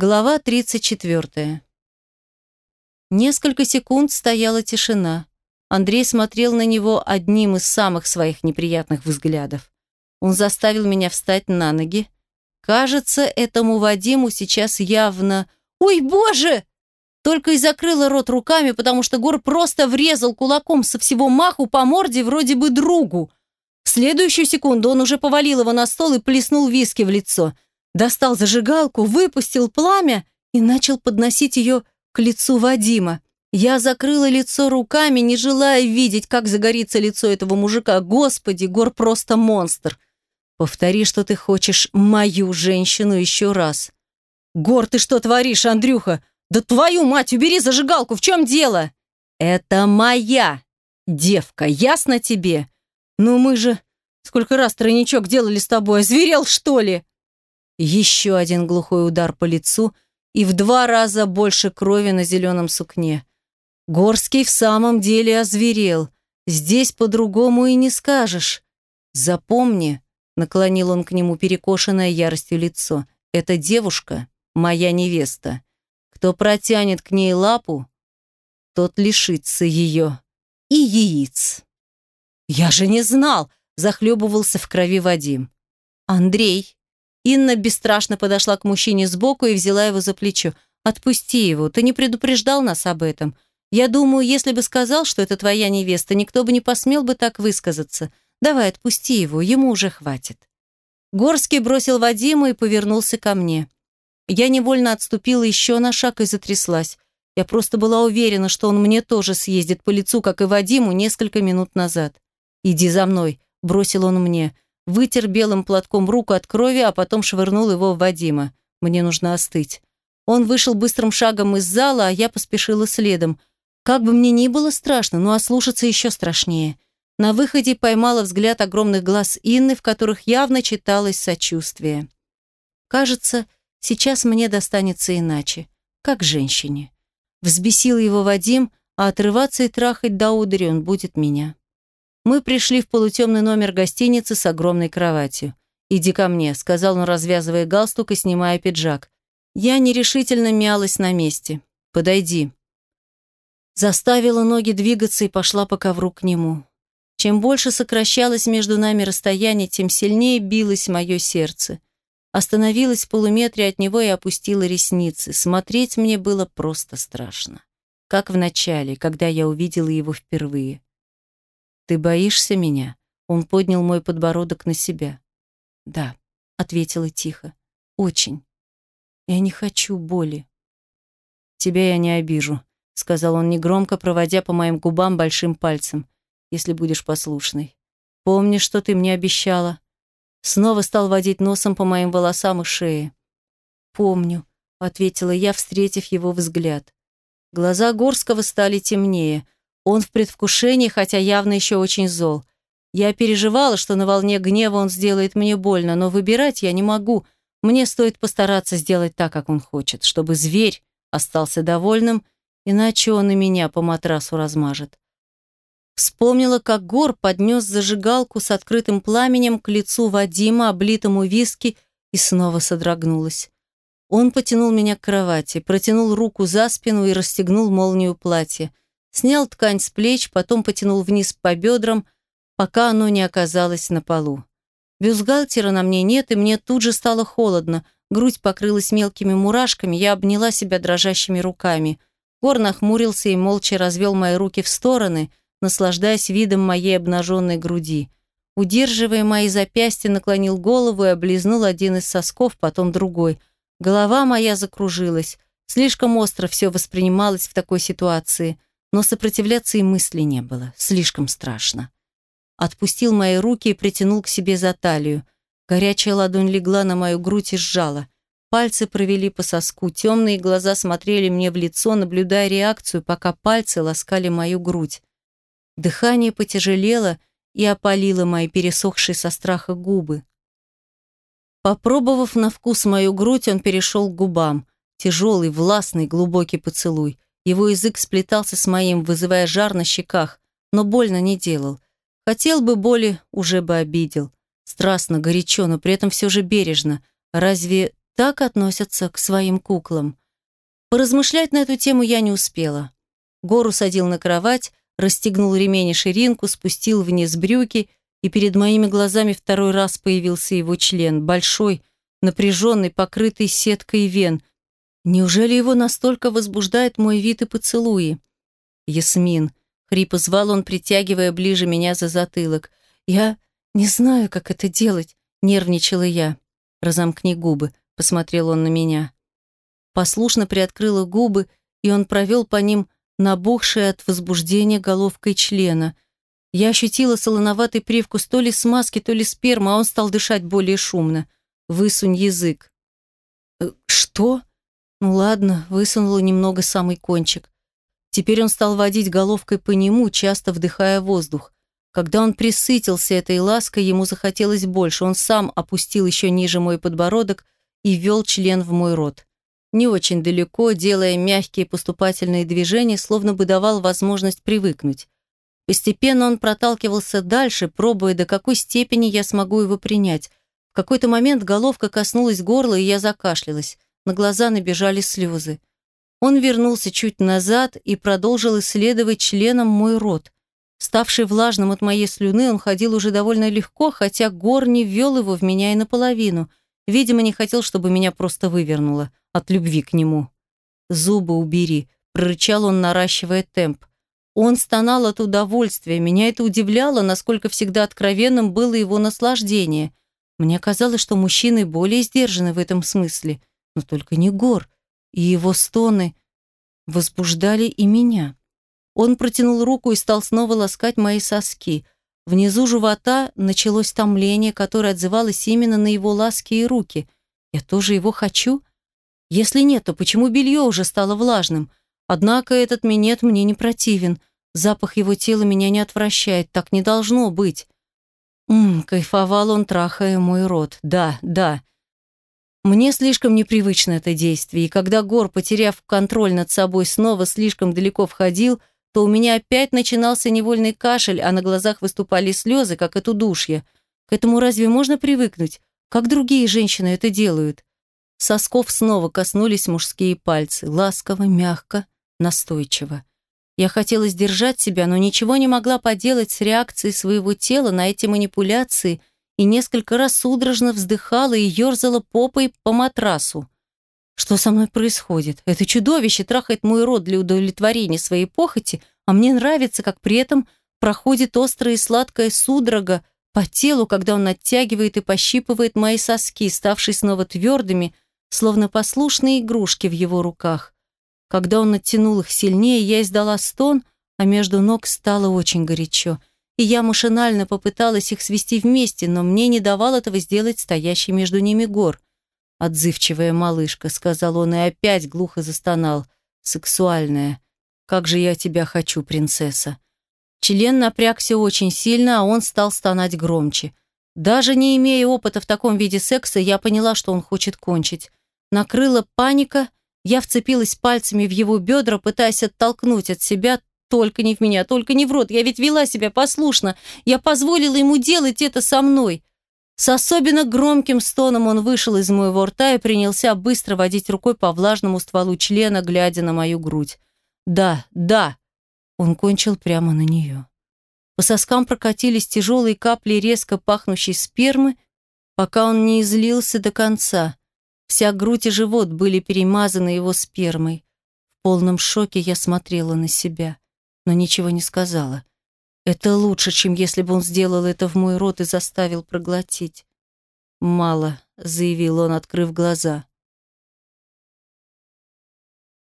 Глава 34. Несколько секунд стояла тишина. Андрей смотрел на него одним из самых своих неприятных взглядов. Он заставил меня встать на ноги. Кажется, этому Вадиму сейчас явно... «Ой, боже!» Только и закрыла рот руками, потому что Гор просто врезал кулаком со всего маху по морде вроде бы другу. В следующую секунду он уже повалил его на стол и плеснул виски в лицо – достал зажигалку, выпустил пламя и начал подносить ее к лицу Вадима. Я закрыла лицо руками, не желая видеть, как загорится лицо этого мужика. Господи, Гор просто монстр. Повтори, что ты хочешь мою женщину еще раз. Гор, ты что творишь, Андрюха? Да твою мать, убери зажигалку, в чем дело? Это моя девка, ясно тебе? Ну мы же... Сколько раз тройничок делали с тобой, озверел, что ли? Еще один глухой удар по лицу и в два раза больше крови на зеленом сукне. Горский в самом деле озверел. Здесь по-другому и не скажешь. Запомни, наклонил он к нему перекошенное яростью лицо. Эта девушка моя невеста. Кто протянет к ней лапу, тот лишится ее и яиц. Я же не знал, захлебывался в крови Вадим. Андрей, Инна бесстрашно подошла к мужчине сбоку и взяла его за плечо. «Отпусти его, ты не предупреждал нас об этом. Я думаю, если бы сказал, что это твоя невеста, никто бы не посмел бы так высказаться. Давай, отпусти его, ему уже хватит». Горский бросил Вадима и повернулся ко мне. Я невольно отступила еще на шаг и затряслась. Я просто была уверена, что он мне тоже съездит по лицу, как и Вадиму несколько минут назад. «Иди за мной», — бросил он мне вытер белым платком руку от крови, а потом швырнул его в Вадима. Мне нужно остыть. Он вышел быстрым шагом из зала, а я поспешила следом. Как бы мне ни было страшно, но ослушаться еще страшнее. На выходе поймала взгляд огромных глаз Инны, в которых явно читалось сочувствие. Кажется, сейчас мне достанется иначе, как женщине. Взбесил его Вадим, а отрываться и трахать до удри он будет меня. Мы пришли в полутемный номер гостиницы с огромной кроватью. «Иди ко мне», — сказал он, развязывая галстук и снимая пиджак. Я нерешительно мялась на месте. «Подойди». Заставила ноги двигаться и пошла по ковру к нему. Чем больше сокращалось между нами расстояние, тем сильнее билось мое сердце. Остановилась в полуметре от него и опустила ресницы. Смотреть мне было просто страшно. Как в начале, когда я увидела его впервые. «Ты боишься меня?» Он поднял мой подбородок на себя. «Да», — ответила тихо. «Очень. Я не хочу боли». «Тебя я не обижу», — сказал он негромко, проводя по моим губам большим пальцем, «если будешь послушной. Помни, что ты мне обещала». Снова стал водить носом по моим волосам и шее. «Помню», — ответила я, встретив его взгляд. Глаза Горского стали темнее — он в предвкушении, хотя явно еще очень зол. Я переживала, что на волне гнева он сделает мне больно, но выбирать я не могу. Мне стоит постараться сделать так, как он хочет, чтобы зверь остался довольным, иначе он и меня по матрасу размажет. Вспомнила, как Гор поднес зажигалку с открытым пламенем к лицу Вадима, облитому виски, и снова содрогнулась. Он потянул меня к кровати, протянул руку за спину и расстегнул молнию платья. Снял ткань с плеч, потом потянул вниз по бедрам, пока оно не оказалось на полу. Бюстгальтера на мне нет, и мне тут же стало холодно. Грудь покрылась мелкими мурашками, я обняла себя дрожащими руками. Гор нахмурился и молча развел мои руки в стороны, наслаждаясь видом моей обнаженной груди. Удерживая мои запястья, наклонил голову и облизнул один из сосков, потом другой. Голова моя закружилась. Слишком остро все воспринималось в такой ситуации но сопротивляться и мысли не было. Слишком страшно. Отпустил мои руки и притянул к себе за талию. Горячая ладонь легла на мою грудь и сжала. Пальцы провели по соску, темные глаза смотрели мне в лицо, наблюдая реакцию, пока пальцы ласкали мою грудь. Дыхание потяжелело и опалило мои пересохшие со страха губы. Попробовав на вкус мою грудь, он перешел к губам. Тяжелый, властный, глубокий поцелуй. Его язык сплетался с моим, вызывая жар на щеках, но больно не делал. Хотел бы боли, уже бы обидел. Страстно, горячо, но при этом все же бережно. Разве так относятся к своим куклам. Поразмышлять на эту тему я не успела. Гору садил на кровать, расстегнул ремень и ширинку, спустил вниз брюки, и перед моими глазами второй раз появился его член, большой, напряженный, покрытый сеткой вен. Неужели его настолько возбуждает мой вид и поцелуи? «Ясмин», — хрипо звал он, притягивая ближе меня за затылок. «Я не знаю, как это делать», — нервничала я. «Разомкни губы», — посмотрел он на меня послушно приоткрыла губы, и он провел по ним набухшей от возбуждения головкой члена. Я ощутила солоноватый привкус то ли смазки, то ли спермы, а он стал дышать более шумно. «Высунь язык». «Э, «Что?» «Ну ладно», высунула немного самый кончик. Теперь он стал водить головкой по нему, часто вдыхая воздух. Когда он присытился этой лаской, ему захотелось больше. Он сам опустил еще ниже мой подбородок и ввел член в мой рот не очень далеко, делая мягкие поступательные движения, словно бы давал возможность привыкнуть. Постепенно он проталкивался дальше, пробуя, до какой степени я смогу его принять. В какой-то момент головка коснулась горла, и я закашлялась. На глаза набежали слезы. Он вернулся чуть назад и продолжил исследовать членом мой рот. Ставший влажным от моей слюны, он ходил уже довольно легко, хотя Гор не ввел его в меня и наполовину. Видимо, не хотел, чтобы меня просто вывернуло от любви к нему. «Зубы убери», — прорычал он, наращивая темп. Он стонал от удовольствия. Меня это удивляло, насколько всегда откровенным было его наслаждение. Мне казалось, что мужчины более сдержаны в этом смысле. Но только не Гор. И его стоны возбуждали и меня. Он протянул руку и стал снова ласкать мои соски. Внизу живота началось томление, которое отзывалось именно на его ласки и руки. Я тоже его хочу? Если нет, то почему белье уже стало влажным? Однако этот минет мне не противен. Запах его тела меня не отвращает, так не должно быть. Ммм, кайфовал он, трахая мой рот. Да, да. Мне слишком непривычно это действие, и когда Гор, потеряв контроль над собой, снова слишком далеко входил, то у меня опять начинался невольный кашель, а на глазах выступали слезы, как от удушья. К этому разве можно привыкнуть? Как другие женщины это делают? Сосков снова коснулись мужские пальцы, ласково, мягко, настойчиво. Я хотела сдержать себя, но ничего не могла поделать с реакцией своего тела на эти манипуляции и несколько раз судорожно вздыхала и ерзала попой по матрасу. Что со мной происходит? Это чудовище трахает мой рот для удовлетворения своей похоти, а мне нравится, как при этом проходит острая и сладкая судорога по телу, когда он оттягивает и пощипывает мои соски, ставшие снова твердыми, словно послушные игрушки в его руках. Когда он оттянул их сильнее, я издала стон, а между ног стало очень горячо. И я машинально попыталась их свести вместе, но мне не давал этого сделать стоящий между ними гор. «Отзывчивая малышка», — сказал он и опять глухо застонал. «Сексуальная. Как же я тебя хочу, принцесса». Член напрягся очень сильно, а он стал стонать громче. Даже не имея опыта в таком виде секса, я поняла, что он хочет кончить. Накрыла паника, я вцепилась пальцами в его бедра, пытаясь оттолкнуть от себя, только не в меня, только не в рот. Я ведь вела себя послушно. Я позволила ему делать это со мной. С особенно громким стоном он вышел из моего рта и принялся быстро водить рукой по влажному стволу члена, глядя на мою грудь. «Да, да!» Он кончил прямо на нее. По соскам прокатились тяжелые капли резко пахнущей спермы, пока он не излился до конца. Вся грудь и живот были перемазаны его спермой. В полном шоке я смотрела на себя, но ничего не сказала. Это лучше, чем если бы он сделал это в мой рот и заставил проглотить. «Мало», — заявил он, открыв глаза.